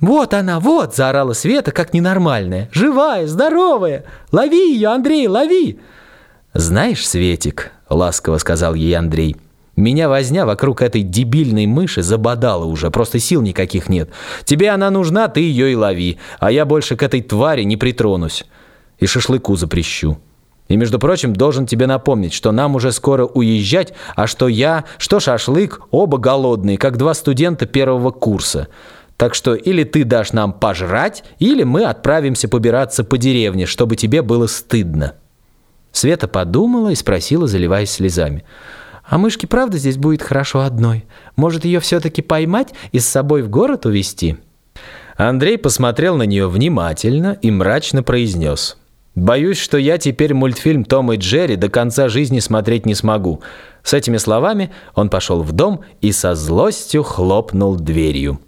«Вот она, вот!» – заорала Света, как ненормальная. «Живая, здоровая! Лови ее, Андрей, лови!» «Знаешь, Светик», – ласково сказал ей Андрей, «меня возня вокруг этой дебильной мыши забодала уже, просто сил никаких нет. Тебе она нужна, ты ее и лови, а я больше к этой твари не притронусь. И шашлыку запрещу». И, между прочим, должен тебе напомнить, что нам уже скоро уезжать, а что я, что шашлык, оба голодные, как два студента первого курса. Так что или ты дашь нам пожрать, или мы отправимся побираться по деревне, чтобы тебе было стыдно». Света подумала и спросила, заливаясь слезами. «А мышке правда здесь будет хорошо одной? Может, ее все-таки поймать и с собой в город увезти?» Андрей посмотрел на нее внимательно и мрачно произнес – Боюсь, что я теперь мультфильм «Том и Джерри» до конца жизни смотреть не смогу. С этими словами он пошел в дом и со злостью хлопнул дверью.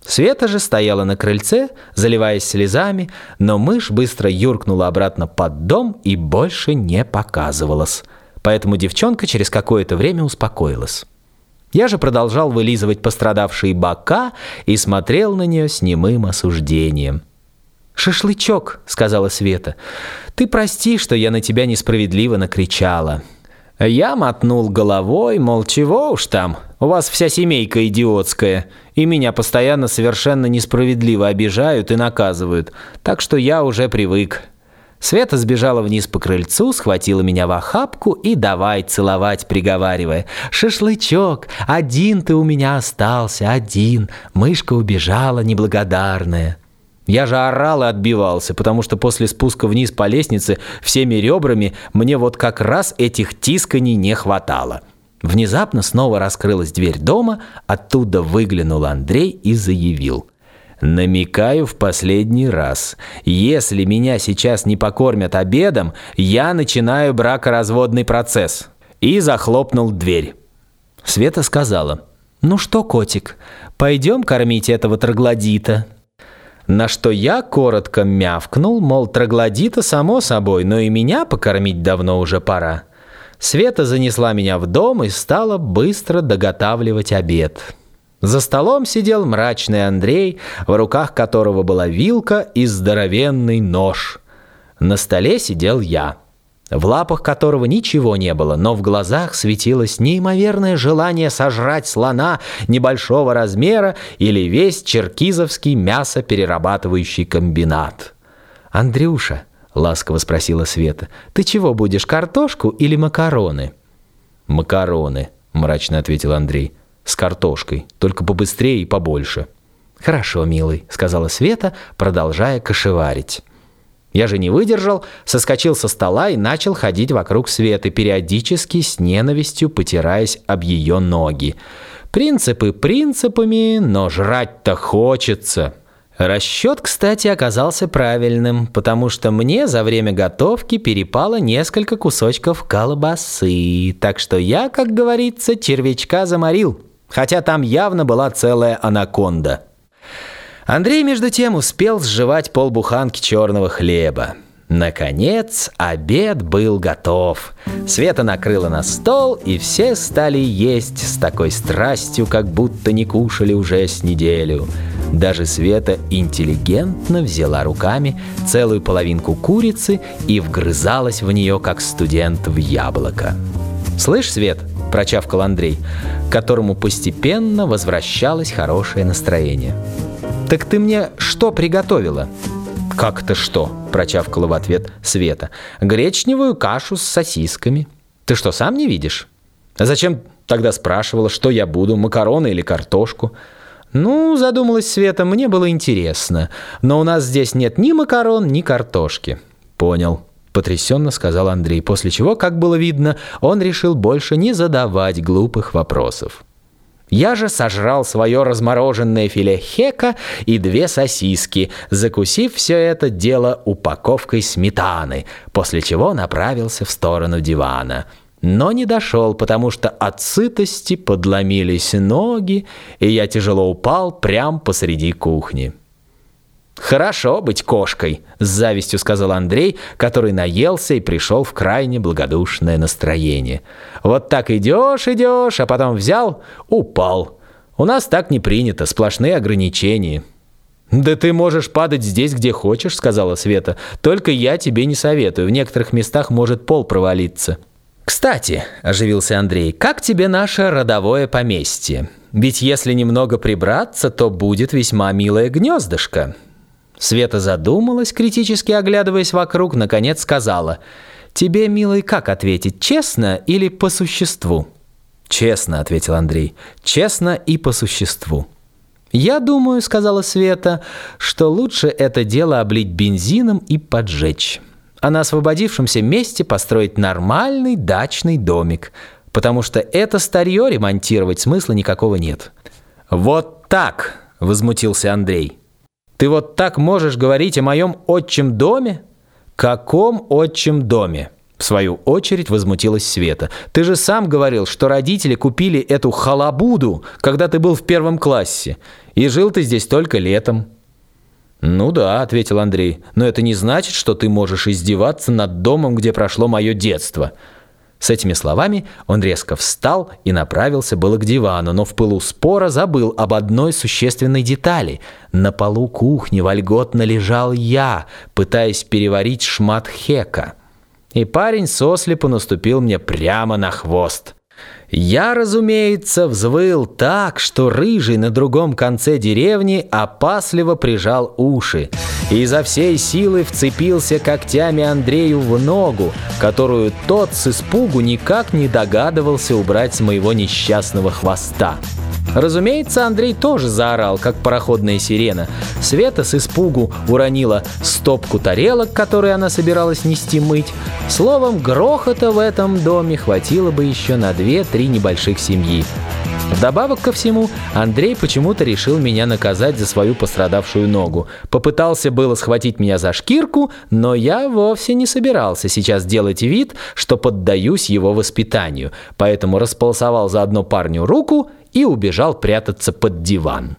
Света же стояла на крыльце, заливаясь слезами, но мышь быстро юркнула обратно под дом и больше не показывалась. Поэтому девчонка через какое-то время успокоилась. Я же продолжал вылизывать пострадавшие бока и смотрел на нее с немым осуждением. «Шашлычок», — сказала Света. «Ты прости, что я на тебя несправедливо накричала». Я мотнул головой, мол, чего уж там, у вас вся семейка идиотская, и меня постоянно совершенно несправедливо обижают и наказывают, так что я уже привык. Света сбежала вниз по крыльцу, схватила меня в охапку и давай целовать, приговаривая. «Шашлычок, один ты у меня остался, один, мышка убежала неблагодарная». Я же орал и отбивался, потому что после спуска вниз по лестнице всеми ребрами мне вот как раз этих тисканий не хватало. Внезапно снова раскрылась дверь дома, оттуда выглянул Андрей и заявил. «Намекаю в последний раз. Если меня сейчас не покормят обедом, я начинаю бракоразводный процесс». И захлопнул дверь. Света сказала. «Ну что, котик, пойдем кормить этого троглодита?» На что я коротко мявкнул, мол, троглодита само собой, но и меня покормить давно уже пора. Света занесла меня в дом и стала быстро доготавливать обед. За столом сидел мрачный Андрей, в руках которого была вилка и здоровенный нож. На столе сидел я в лапах которого ничего не было, но в глазах светилось неимоверное желание сожрать слона небольшого размера или весь черкизовский мясоперерабатывающий комбинат. «Андрюша», — ласково спросила Света, — «ты чего будешь, картошку или макароны?» «Макароны», — мрачно ответил Андрей, — «с картошкой, только побыстрее и побольше». «Хорошо, милый», — сказала Света, продолжая кошеварить. Я же не выдержал, соскочил со стола и начал ходить вокруг Светы, периодически с ненавистью потираясь об ее ноги. Принципы принципами, но жрать-то хочется. Расчет, кстати, оказался правильным, потому что мне за время готовки перепало несколько кусочков колбасы, так что я, как говорится, червячка заморил, хотя там явно была целая анаконда. Андрей, между тем, успел сживать полбуханки черного хлеба. Наконец, обед был готов. Света накрыла на стол, и все стали есть с такой страстью, как будто не кушали уже с неделю. Даже Света интеллигентно взяла руками целую половинку курицы и вгрызалась в нее, как студент в яблоко. «Слышь, Свет?» – прочавкал Андрей, которому постепенно возвращалось хорошее настроение – «Так ты мне что приготовила?» «Как то что?» – прочавкала в ответ Света. «Гречневую кашу с сосисками. Ты что, сам не видишь?» «А зачем тогда спрашивала, что я буду, макароны или картошку?» «Ну, задумалась Света, мне было интересно. Но у нас здесь нет ни макарон, ни картошки». «Понял», – потрясенно сказал Андрей, после чего, как было видно, он решил больше не задавать глупых вопросов. Я же сожрал свое размороженное филе хека и две сосиски, закусив все это дело упаковкой сметаны, после чего направился в сторону дивана. Но не дошел, потому что от сытости подломились ноги, и я тяжело упал прямо посреди кухни. «Хорошо быть кошкой», — с завистью сказал Андрей, который наелся и пришел в крайне благодушное настроение. «Вот так идешь, идешь, а потом взял, упал. У нас так не принято, сплошные ограничения». «Да ты можешь падать здесь, где хочешь», — сказала Света. «Только я тебе не советую. В некоторых местах может пол провалиться». «Кстати», — оживился Андрей, — «как тебе наше родовое поместье? Ведь если немного прибраться, то будет весьма милое гнездышко». Света задумалась, критически оглядываясь вокруг, наконец сказала, «Тебе, милый, как ответить, честно или по существу?» «Честно», — ответил Андрей, — «честно и по существу». «Я думаю», — сказала Света, — «что лучше это дело облить бензином и поджечь, а на освободившемся месте построить нормальный дачный домик, потому что это старье ремонтировать смысла никакого нет». «Вот так!» — возмутился Андрей. «Ты вот так можешь говорить о моем отчим доме?» «Каком отчим доме?» В свою очередь возмутилась Света. «Ты же сам говорил, что родители купили эту халабуду, когда ты был в первом классе. И жил ты здесь только летом». «Ну да», — ответил Андрей, «но это не значит, что ты можешь издеваться над домом, где прошло мое детство». С этими словами он резко встал и направился было к дивану, но в пылу спора забыл об одной существенной детали. На полу кухни вольготно лежал я, пытаясь переварить шмат хека и парень сослепу наступил мне прямо на хвост. Я, разумеется, взвыл так, что рыжий на другом конце деревни опасливо прижал уши и изо всей силы вцепился когтями Андрею в ногу, которую тот с испугу никак не догадывался убрать с моего несчастного хвоста. Разумеется, Андрей тоже заорал, как пароходная сирена. Света с испугу уронила стопку тарелок, которые она собиралась нести мыть. Словом, грохота в этом доме хватило бы еще на две-три небольших семьи. Вдобавок ко всему, Андрей почему-то решил меня наказать за свою пострадавшую ногу. Попытался было схватить меня за шкирку, но я вовсе не собирался сейчас делать вид, что поддаюсь его воспитанию, поэтому располосовал заодно парню руку и убежал прятаться под диван.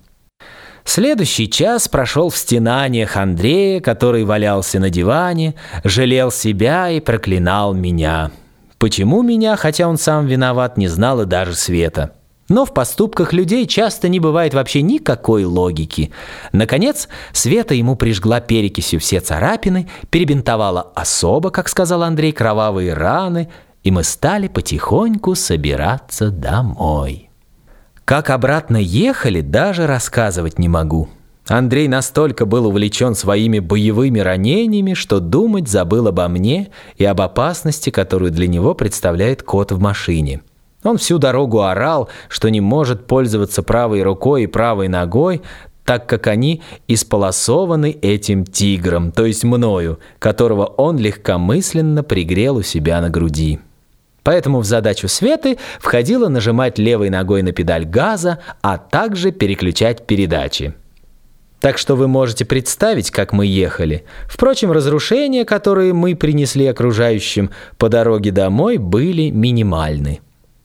Следующий час прошел в стенаниях Андрея, который валялся на диване, жалел себя и проклинал меня. Почему меня, хотя он сам виноват, не знала даже Света. Но в поступках людей часто не бывает вообще никакой логики. Наконец, Света ему прижгла перекисью все царапины, перебинтовала особо, как сказал Андрей, кровавые раны, и мы стали потихоньку собираться домой. Как обратно ехали, даже рассказывать не могу. Андрей настолько был увлечен своими боевыми ранениями, что думать забыл обо мне и об опасности, которую для него представляет кот в машине. Он всю дорогу орал, что не может пользоваться правой рукой и правой ногой, так как они исполосованы этим тигром, то есть мною, которого он легкомысленно пригрел у себя на груди. Поэтому в задачу Светы входило нажимать левой ногой на педаль газа, а также переключать передачи. Так что вы можете представить, как мы ехали. Впрочем, разрушения, которые мы принесли окружающим по дороге домой, были минимальны.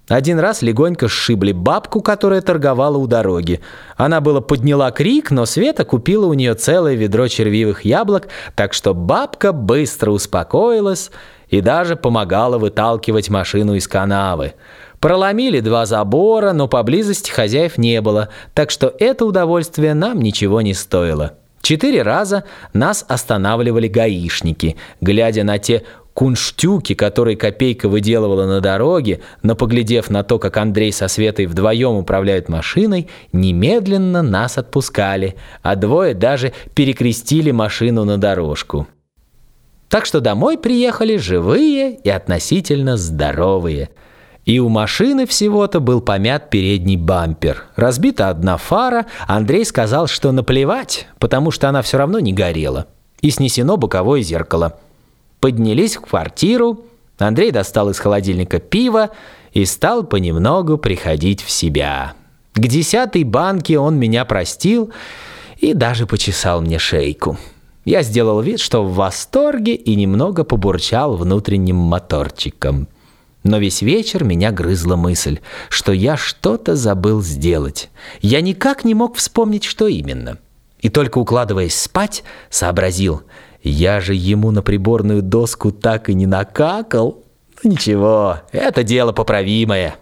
Один раз легонько сшибли бабку, которая торговала у дороги. Она было подняла крик, но Света купила у нее целое ведро червивых яблок, так что бабка быстро успокоилась и даже помогала выталкивать машину из канавы. Проломили два забора, но поблизости хозяев не было, так что это удовольствие нам ничего не стоило. Четыре раза нас останавливали гаишники, глядя на те кунштюки, которые Копейка выделывала на дороге, но поглядев на то, как Андрей со Светой вдвоем управляют машиной, немедленно нас отпускали, а двое даже перекрестили машину на дорожку. Так что домой приехали живые и относительно здоровые. И у машины всего-то был помят передний бампер. Разбита одна фара, Андрей сказал, что наплевать, потому что она все равно не горела. И снесено боковое зеркало. Поднялись в квартиру, Андрей достал из холодильника пиво и стал понемногу приходить в себя. К десятой банке он меня простил и даже почесал мне шейку. Я сделал вид, что в восторге и немного побурчал внутренним моторчиком. Но весь вечер меня грызла мысль, что я что-то забыл сделать. Я никак не мог вспомнить, что именно. И только укладываясь спать, сообразил, я же ему на приборную доску так и не накакал. Ничего, это дело поправимое.